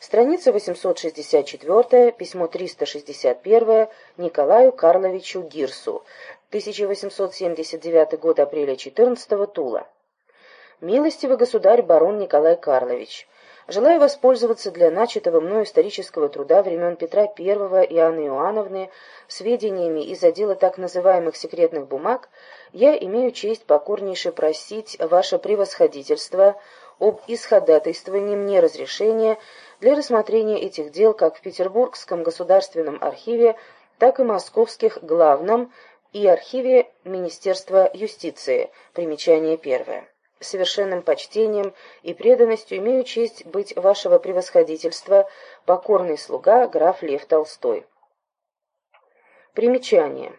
Страница 864, письмо 361 Николаю Карловичу Гирсу, 1879 год, апреля 14 Тула. Милостивый государь барон Николай Карлович, желаю воспользоваться для начатого мною исторического труда времен Петра I и Анны Иоанновны сведениями из отдела так называемых секретных бумаг, я имею честь покорнейше просить ваше превосходительство об исходатайствовании мне разрешения для рассмотрения этих дел как в Петербургском государственном архиве, так и московских главном и архиве Министерства юстиции. Примечание первое. Совершенным почтением и преданностью имею честь быть вашего превосходительства, покорный слуга граф Лев Толстой. Примечание.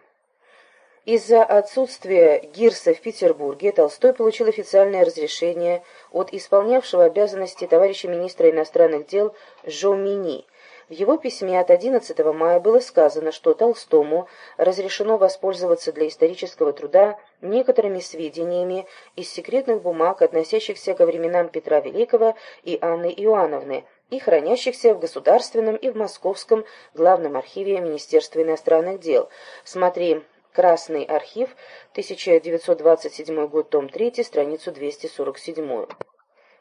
Из-за отсутствия Гирса в Петербурге Толстой получил официальное разрешение от исполнявшего обязанности товарища министра иностранных дел Жомини. В его письме от 11 мая было сказано, что Толстому разрешено воспользоваться для исторического труда некоторыми сведениями из секретных бумаг, относящихся ко временам Петра Великого и Анны Иоанновны, и хранящихся в Государственном и в Московском главном архиве Министерства иностранных дел. Смотри Красный архив, 1927 год, том 3, страницу 247.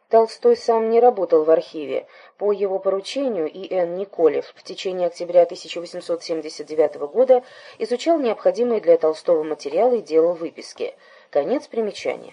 Толстой сам не работал в архиве. По его поручению И.Н. Николев в течение октября 1879 года изучал необходимые для Толстого материалы и делал выписки. Конец примечания.